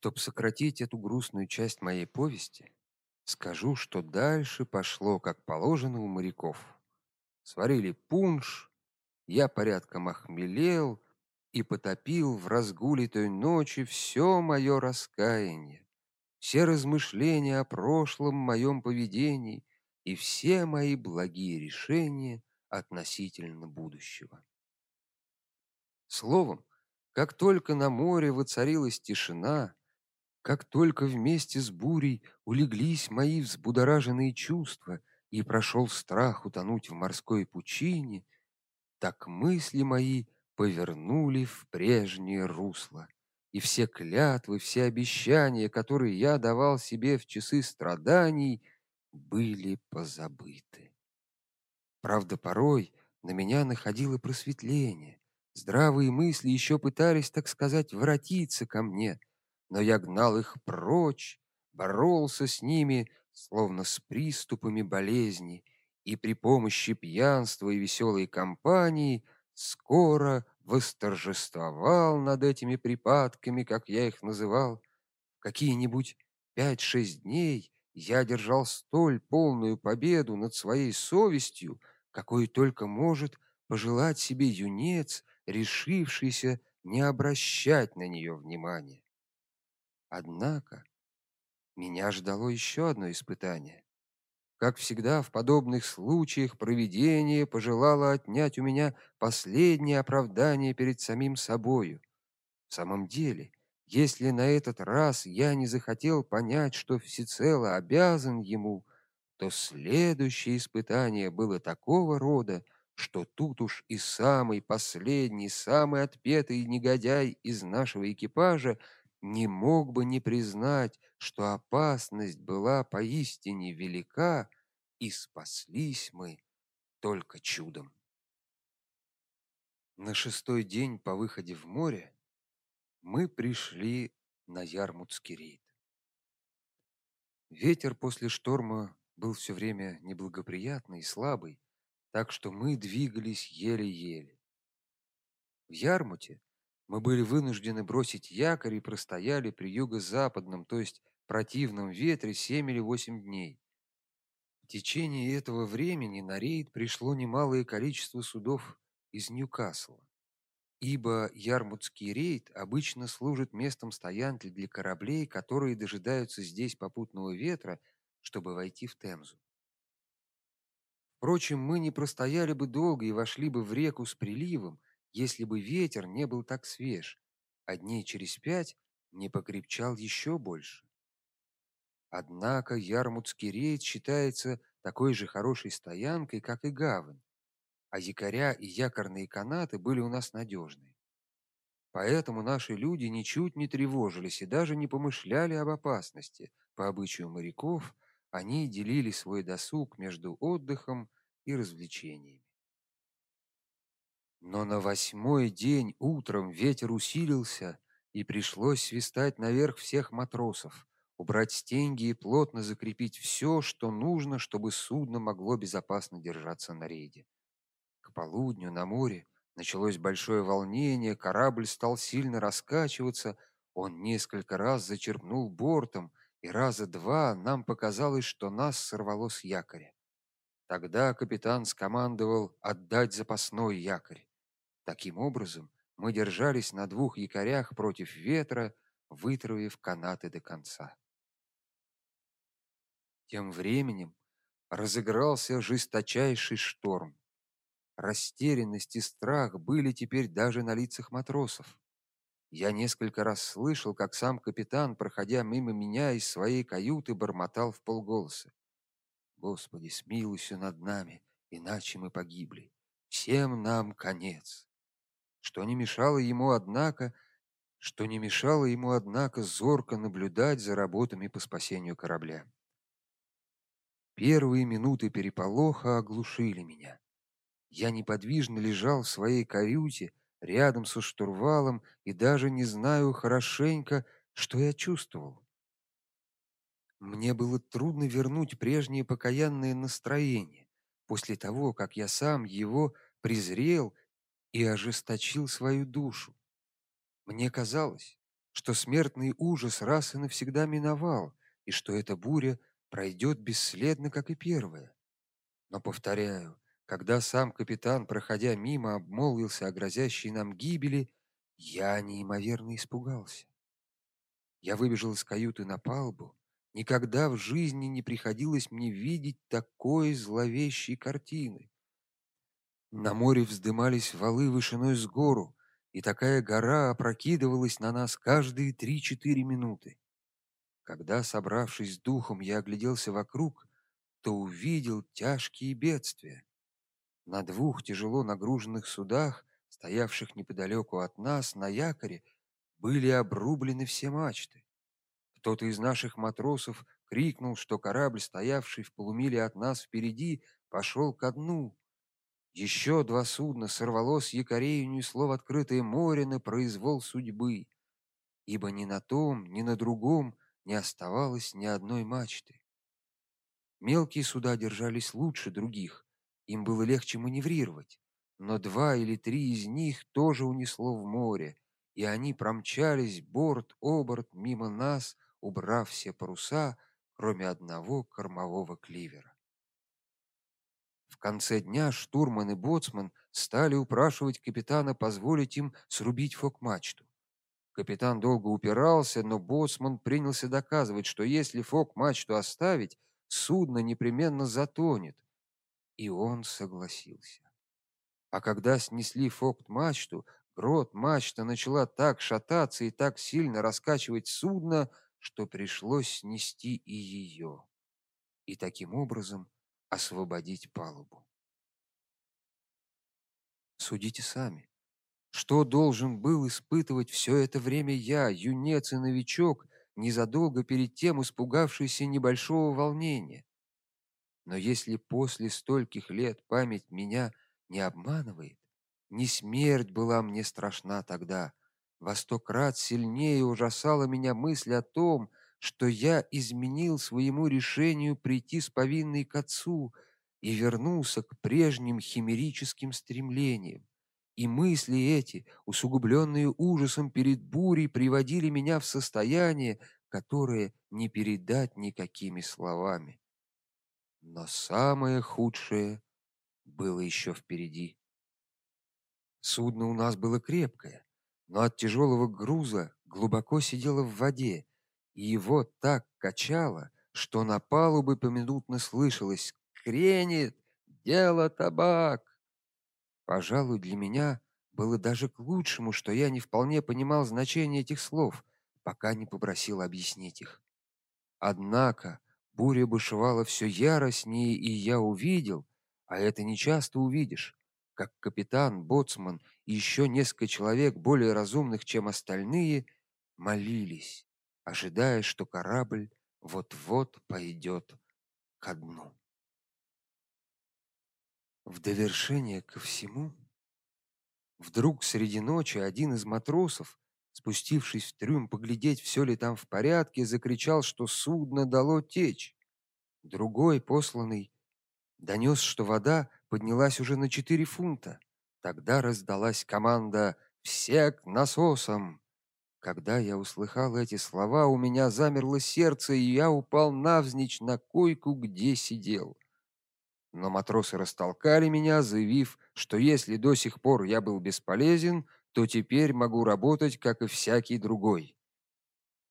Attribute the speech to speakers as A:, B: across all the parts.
A: Чтоб сократить эту грустную часть моей повести, скажу, что дальше пошло, как положено у моряков. Сварили пунш, я порядком охмелел и потопил в разгуле той ночи все мое раскаяние, все размышления о прошлом моем поведении и все мои благие решения относительно будущего. Словом, как только на море воцарилась тишина, как только вместе с бурей улеглись мои взбудораженные чувства и прошел страх утонуть в морской пучине, так мысли мои повернули в прежнее русло, и все клятвы, все обещания, которые я давал себе в часы страданий, были позабыты. Правда, порой на меня находило просветление. Здравые мысли еще пытались, так сказать, воротиться ко мне, но я гнал их прочь, боролся с ними, словно с приступами болезни, и при помощи пьянства и веселой компании скоро восторжествовал над этими припадками, как я их называл. Какие-нибудь пять-шесть дней я держал столь полную победу над своей совестью, какой только может пожелать себе юнец, решившийся не обращать на нее внимания. Однако меня ждало еще одно испытание. Как всегда в подобных случаях провидение пожелало отнять у меня последнее оправдание перед самим собою. В самом деле, если на этот раз я не захотел понять, что всецело обязан ему, то следующее испытание было такого рода, что тут уж и самый последний, самый отпетый негодяй из нашего экипажа не мог бы не признать, что опасность была поистине велика, и спаслись мы только чудом. На шестой день по выходе в море мы пришли на Ярмутский рейд. Ветер после шторма был все время неблагоприятный и слабый, так что мы двигались еле-еле. В Ярмуте мы были вынуждены бросить якорь и простояли при юго-западном, то есть противном ветре семь или восемь дней. В течение этого времени на рейд пришло немалое количество судов из Ньюкасла, ибо Ярмутский рейд обычно служит местом стоянки для кораблей, которые дожидаются здесь попутного ветра, чтобы войти в Темзу. Впрочем, мы не простояли бы долго и вошли бы в реку с приливом, если бы ветер не был так свеж, а дней через пять не покрепчал еще больше. Однако Ярмутский рейд считается такой же хорошей стоянкой, как и гавань, а якоря и якорные канаты были у нас надежные. Поэтому наши люди ничуть не тревожились и даже не помышляли об опасности. По обычаю моряков, они делили свой досуг между отдыхом и развлечениями. Но на восьмой день утром ветер усилился, и пришлось свистать наверх всех матросов, убрать стенги и плотно закрепить все, что нужно, чтобы судно могло безопасно держаться на рейде. К полудню на море началось большое волнение, корабль стал сильно раскачиваться, он несколько раз зачерпнул бортом, и раза два нам показалось, что нас сорвало с якоря. Тогда капитан скомандовал отдать запасной якорь. Таким образом, мы держались на двух якорях против ветра, вытравив канаты до конца. Тем временем разыгрался жесточайший шторм. Растерянность и страх были теперь даже на лицах матросов. Я несколько раз слышал, как сам капитан, проходя мимо меня из своей каюты, бормотал в полголоса: "Господи, смилуйся над нами, иначе мы погибли. Всем нам конец" что не мешало ему, однако, что не мешало ему, однако, зорко наблюдать за работами по спасению корабля. Первые минуты переполоха оглушили меня. Я неподвижно лежал в своей каюте рядом со штурвалом и даже не знаю хорошенько, что я чувствовал. Мне было трудно вернуть прежнее покаянное настроение после того, как я сам его презрел и ожесточил свою душу. Мне казалось, что смертный ужас раз и навсегда миновал, и что эта буря пройдет бесследно, как и первая. Но повторяю, когда сам капитан, проходя мимо, обмолвился о грозящей нам гибели, я неимоверно испугался. Я выбежал из каюты на палубу. Никогда в жизни не приходилось мне видеть такой зловещей картины. На море вздымались валы вышиной с гору, и такая гора опрокидывалась на нас каждые три-четыре минуты. Когда, собравшись с духом, я огляделся вокруг, то увидел тяжкие бедствия. На двух тяжело нагруженных судах, стоявших неподалеку от нас на якоре, были обрублены все мачты. Кто-то из наших матросов крикнул, что корабль, стоявший в полумиле от нас впереди, пошел ко дну. Еще два судна сорвало с якорей и унесло в открытое море на произвол судьбы, ибо ни на том, ни на другом не оставалось ни одной мачты. Мелкие суда держались лучше других, им было легче маневрировать, но два или три из них тоже унесло в море, и они промчались борт о борт мимо нас, убрав все паруса, кроме одного кормового кливера. Конце дня штурман и боцман стали упрашивать капитана позволить им срубить фок-мачту. Капитан долго упирался, но боцман принялся доказывать, что если фок-мачту оставить, судно непременно затонет, и он согласился. А когда снесли фокт-мачту, грот-мачта начала так шататься и так сильно раскачивать судно, что пришлось снести и ее. И таким образом освободить палубу. Судите сами. Что должен был испытывать все это время я, юнец и новичок, незадолго перед тем испугавшийся небольшого волнения? Но если после стольких лет память меня не обманывает, не смерть была мне страшна тогда, во сто крат сильнее ужасала меня мысль о том, что я изменил своему решению прийти с повинной к отцу и вернулся к прежним химерическим стремлениям. И мысли эти, усугубленные ужасом перед бурей, приводили меня в состояние, которое не передать никакими словами. Но самое худшее было еще впереди. Судно у нас было крепкое, но от тяжелого груза глубоко сидело в воде, его так качало, что на палубе поминутно слышалось: "Кренит, дело табак". Пожалуй, для меня было даже к лучшему, что я не вполне понимал значение этих слов, пока не попросил объяснить их. Однако Буря бушевала все яростнее, и я увидел, а это не часто увидишь, как капитан, боцман и еще несколько человек более разумных, чем остальные, молились, ожидая, что корабль вот-вот пойдет ко дну. В довершение ко всему, вдруг среди ночи один из матросов спустившись в трюм поглядеть, все ли там в порядке, закричал, что судно дало течь. Другой, посланный, донес, что вода поднялась уже на четыре фунта. Тогда раздалась команда «Все к насосам!». Когда я услыхал эти слова, у меня замерло сердце, и я упал навзничь на койку, где сидел. Но матросы растолкали меня, заявив, что если до сих пор я был бесполезен, то теперь могу работать, как и всякий другой.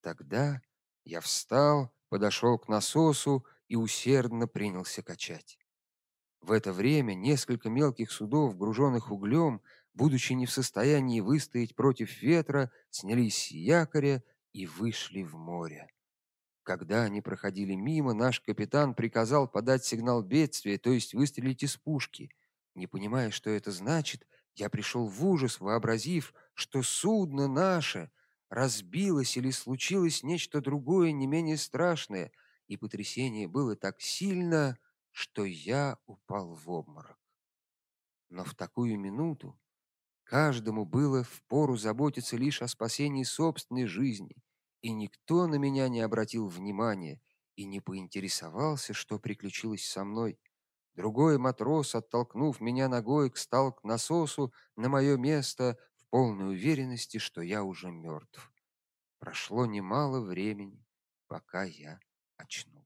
A: Тогда я встал, подошел к насосу и усердно принялся качать. В это время несколько мелких судов, груженных углем, будучи не в состоянии выстоять против ветра, снялись с якоря и вышли в море. Когда они проходили мимо, наш капитан приказал подать сигнал бедствия, то есть выстрелить из пушки. Не понимая, что это значит, я пришел в ужас, вообразив, что судно наше разбилось или случилось нечто другое, не менее страшное, и потрясение было так сильно, что я упал в обморок. Но в такую минуту каждому было впору заботиться лишь о спасении собственной жизни, и никто на меня не обратил внимания и не поинтересовался, что приключилось со мной. Другой матрос, оттолкнув меня ногой, встал к насосу на мое место в полной уверенности, что я уже мертв. прошло немало времени, пока я очнулся.